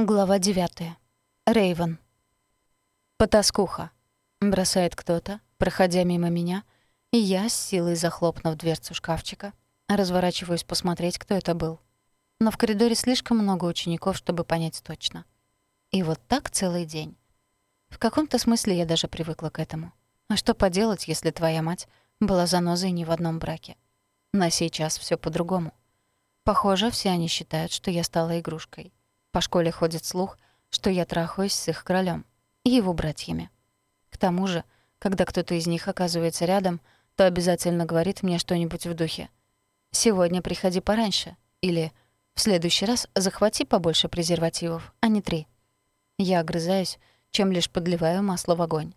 Глава 9. Рейвен. «Потаскуха», — бросает кто-то, проходя мимо меня, и я, с силой захлопнув дверцу шкафчика, разворачиваюсь посмотреть, кто это был. Но в коридоре слишком много учеников, чтобы понять точно. И вот так целый день. В каком-то смысле я даже привыкла к этому. А что поделать, если твоя мать была занозой не в одном браке? На сейчас все по-другому. Похоже, все они считают, что я стала игрушкой. По школе ходит слух, что я трахаюсь с их королем и его братьями. К тому же, когда кто-то из них оказывается рядом, то обязательно говорит мне что-нибудь в духе. «Сегодня приходи пораньше» или «В следующий раз захвати побольше презервативов, а не три». Я огрызаюсь, чем лишь подливаю масло в огонь.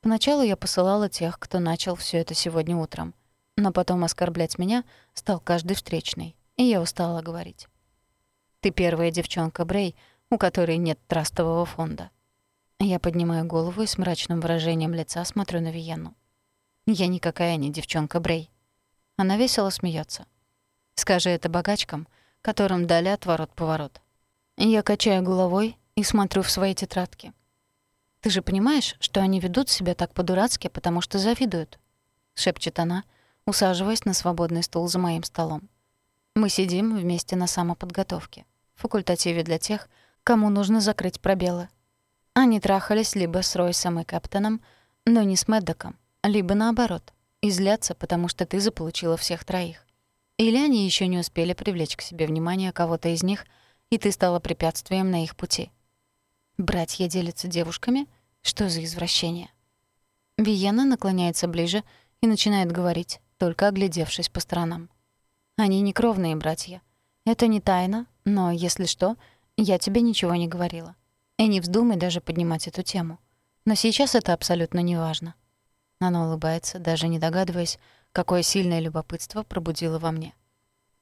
Поначалу я посылала тех, кто начал все это сегодня утром. Но потом оскорблять меня стал каждый встречный, и я устала говорить. Ты первая девчонка Брей, у которой нет трастового фонда. Я поднимаю голову и с мрачным выражением лица смотрю на Виенну. Я никакая не девчонка Брей. Она весело смеется. Скажи это богачкам, которым дали отворот-поворот. Я качаю головой и смотрю в свои тетрадки. «Ты же понимаешь, что они ведут себя так по-дурацки, потому что завидуют?» — шепчет она, усаживаясь на свободный стул за моим столом. Мы сидим вместе на самоподготовке, факультативе для тех, кому нужно закрыть пробелы. Они трахались либо с Ройсом и Кэптоном, но не с Мэддоком, либо наоборот, и потому что ты заполучила всех троих. Или они еще не успели привлечь к себе внимание кого-то из них, и ты стала препятствием на их пути. Братья делятся девушками? Что за извращение? Виена наклоняется ближе и начинает говорить, только оглядевшись по сторонам. Они не кровные братья. Это не тайна, но, если что, я тебе ничего не говорила. И не вздумай даже поднимать эту тему. Но сейчас это абсолютно не важно. Она улыбается, даже не догадываясь, какое сильное любопытство пробудило во мне.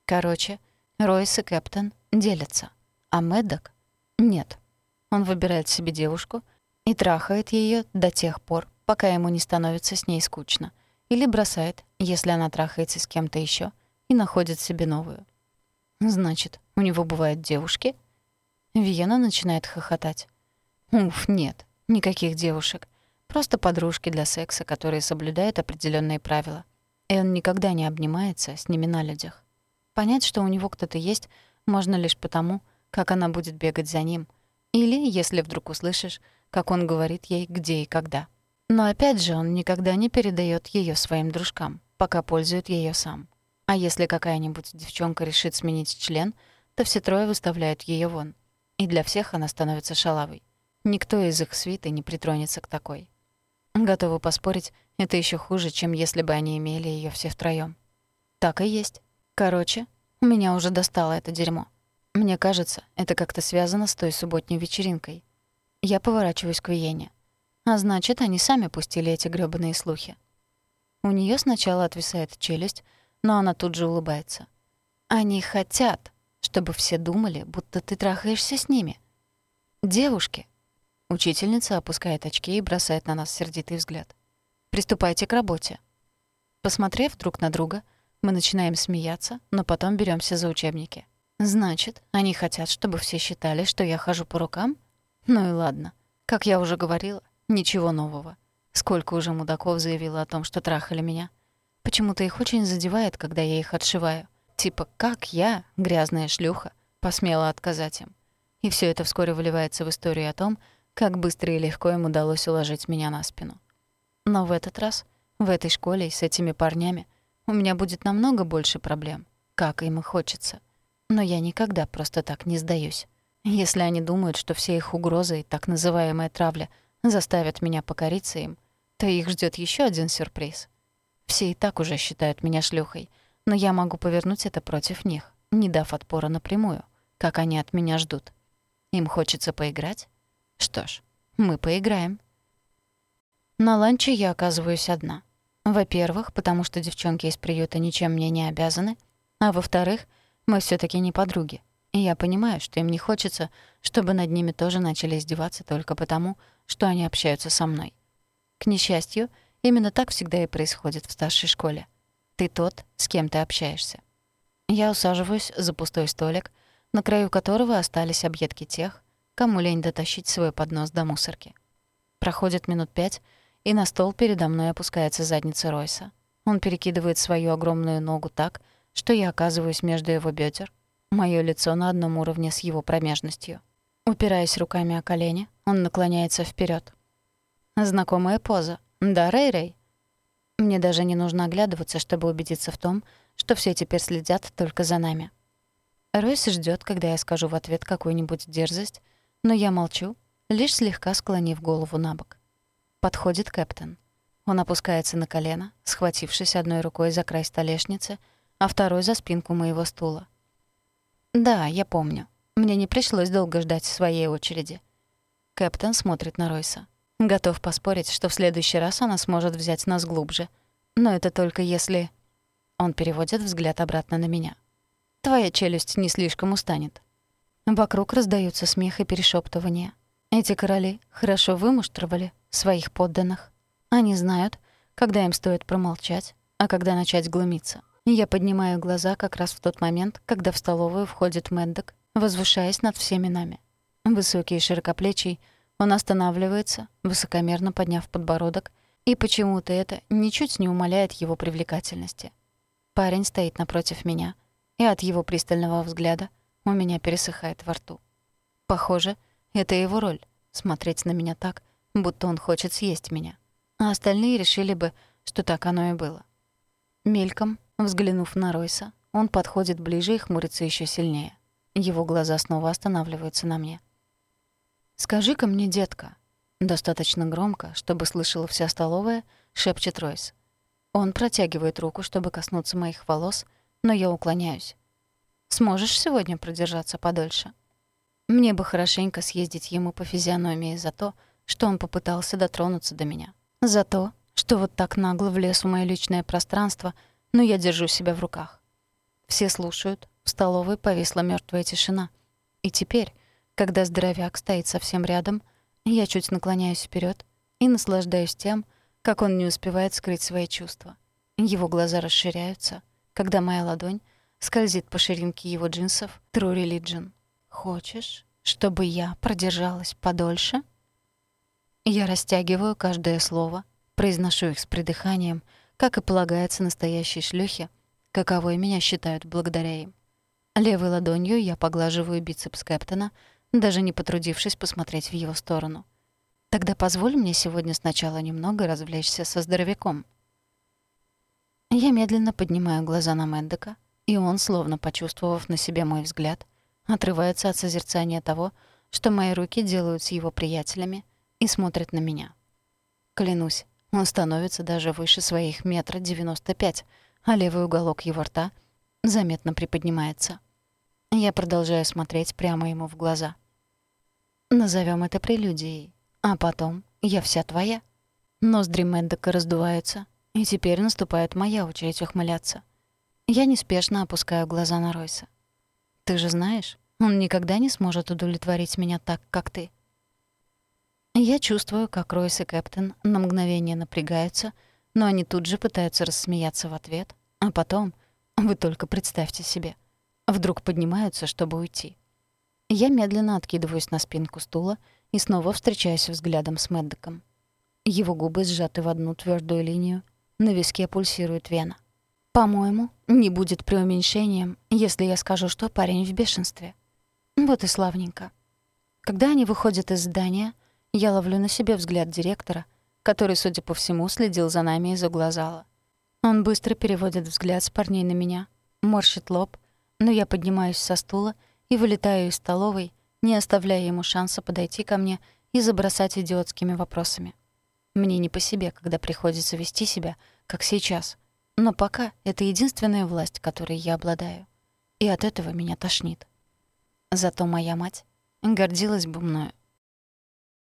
Короче, Ройс и Кэптон делятся, а Мэддок — нет. Он выбирает себе девушку и трахает ее до тех пор, пока ему не становится с ней скучно, или бросает, если она трахается с кем-то еще и находит себе новую. Значит, у него бывают девушки? Виена начинает хохотать. Уф, нет, никаких девушек. Просто подружки для секса, которые соблюдают определенные правила. И он никогда не обнимается с ними на людях. Понять, что у него кто-то есть, можно лишь потому, как она будет бегать за ним. Или, если вдруг услышишь, как он говорит ей где и когда. Но опять же, он никогда не передает ее своим дружкам, пока пользует ее сам. А если какая-нибудь девчонка решит сменить член, то все трое выставляют ее вон. И для всех она становится шалавой. Никто из их свиты не притронется к такой. Готова поспорить, это еще хуже, чем если бы они имели ее все втроем. Так и есть. Короче, меня уже достало это дерьмо. Мне кажется, это как-то связано с той субботней вечеринкой. Я поворачиваюсь к Виене. А значит, они сами пустили эти грёбаные слухи. У нее сначала отвисает челюсть, но она тут же улыбается. «Они хотят, чтобы все думали, будто ты трахаешься с ними. Девушки». Учительница опускает очки и бросает на нас сердитый взгляд. «Приступайте к работе». Посмотрев друг на друга, мы начинаем смеяться, но потом беремся за учебники. «Значит, они хотят, чтобы все считали, что я хожу по рукам? Ну и ладно. Как я уже говорила, ничего нового. Сколько уже мудаков заявило о том, что трахали меня. Почему-то их очень задевает, когда я их отшиваю. Типа, как я, грязная шлюха, посмела отказать им. И все это вскоре выливается в историю о том, как быстро и легко им удалось уложить меня на спину. Но в этот раз, в этой школе и с этими парнями, у меня будет намного больше проблем, как им и хочется. Но я никогда просто так не сдаюсь. Если они думают, что все их угрозы и так называемая травля заставят меня покориться им, то их ждет еще один сюрприз — все и так уже считают меня шлюхой, но я могу повернуть это против них, не дав отпора напрямую, как они от меня ждут. Им хочется поиграть? Что ж, мы поиграем. На ланче я оказываюсь одна. Во-первых, потому что девчонки из приюта ничем мне не обязаны, а во-вторых, мы все таки не подруги. И я понимаю, что им не хочется, чтобы над ними тоже начали издеваться только потому, что они общаются со мной. К несчастью, Именно так всегда и происходит в старшей школе. Ты тот, с кем ты общаешься. Я усаживаюсь за пустой столик, на краю которого остались объедки тех, кому лень дотащить свой поднос до мусорки. Проходит минут пять, и на стол передо мной опускается задница Ройса. Он перекидывает свою огромную ногу так, что я оказываюсь между его бедер, Моё лицо на одном уровне с его промежностью. Упираясь руками о колени, он наклоняется вперед. Знакомая поза. Да, Рэй-Рэй? Мне даже не нужно оглядываться, чтобы убедиться в том, что все теперь следят только за нами. Ройс ждет, когда я скажу в ответ какую-нибудь дерзость, но я молчу, лишь слегка склонив голову на бок. Подходит Кэптон. Он опускается на колено, схватившись одной рукой за край столешницы, а второй за спинку моего стула. «Да, я помню. Мне не пришлось долго ждать своей очереди». Кэптон смотрит на Ройса. Готов поспорить, что в следующий раз она сможет взять нас глубже. Но это только если... Он переводит взгляд обратно на меня. Твоя челюсть не слишком устанет. Вокруг раздаются смех и перешептывания. Эти короли хорошо вымуштровали своих подданных. Они знают, когда им стоит промолчать, а когда начать глумиться. Я поднимаю глаза как раз в тот момент, когда в столовую входит Мэддок, возвышаясь над всеми нами. Высокий и широкоплечий, он останавливается, высокомерно подняв подбородок, и почему-то это ничуть не умаляет его привлекательности. Парень стоит напротив меня, и от его пристального взгляда у меня пересыхает во рту. Похоже, это его роль — смотреть на меня так, будто он хочет съесть меня. А остальные решили бы, что так оно и было. Мельком Взглянув на Ройса, он подходит ближе и хмурится еще сильнее. Его глаза снова останавливаются на мне. «Скажи-ка мне, детка», достаточно громко, чтобы слышала вся столовая, шепчет Ройс. Он протягивает руку, чтобы коснуться моих волос, но я уклоняюсь. «Сможешь сегодня продержаться подольше?» Мне бы хорошенько съездить ему по физиономии за то, что он попытался дотронуться до меня. За то, что вот так нагло влез в моё личное пространство — но я держу себя в руках. Все слушают, в столовой повисла мертвая тишина. И теперь, когда здоровяк стоит совсем рядом, я чуть наклоняюсь вперед и наслаждаюсь тем, как он не успевает скрыть свои чувства. Его глаза расширяются, когда моя ладонь скользит по ширинке его джинсов True Religion. «Хочешь, чтобы я продержалась подольше?» Я растягиваю каждое слово, произношу их с придыханием — как и полагается настоящей шлюхе, каковой меня считают благодаря им. Левой ладонью я поглаживаю бицепс Кэптона, даже не потрудившись посмотреть в его сторону. Тогда позволь мне сегодня сначала немного развлечься со здоровяком. Я медленно поднимаю глаза на Мэндека, и он, словно почувствовав на себе мой взгляд, отрывается от созерцания того, что мои руки делают с его приятелями, и смотрит на меня. Клянусь, он становится даже выше своих метра девяносто пять, а левый уголок его рта заметно приподнимается. Я продолжаю смотреть прямо ему в глаза. Назовем это прелюдией, а потом я вся твоя. Ноздри Мэндока раздуваются, и теперь наступает моя очередь ухмыляться. Я неспешно опускаю глаза на Ройса. «Ты же знаешь, он никогда не сможет удовлетворить меня так, как ты. Я чувствую, как Ройс и Кэптон на мгновение напрягаются, но они тут же пытаются рассмеяться в ответ, а потом, вы только представьте себе, вдруг поднимаются, чтобы уйти. Я медленно откидываюсь на спинку стула и снова встречаюсь взглядом с Мэддоком. Его губы сжаты в одну твердую линию, на виске пульсирует вена. По-моему, не будет преуменьшением, если я скажу, что парень в бешенстве. Вот и славненько. Когда они выходят из здания — я ловлю на себе взгляд директора, который, судя по всему, следил за нами из угла зала. Он быстро переводит взгляд с парней на меня, морщит лоб, но я поднимаюсь со стула и вылетаю из столовой, не оставляя ему шанса подойти ко мне и забросать идиотскими вопросами. Мне не по себе, когда приходится вести себя, как сейчас. Но пока это единственная власть, которой я обладаю. И от этого меня тошнит. Зато моя мать гордилась бы мною.